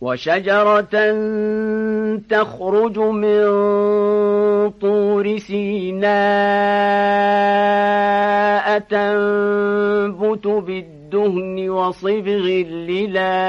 وشجرة تخرج من طور سيناء تنبت بالدهن وصبغ للآكلين.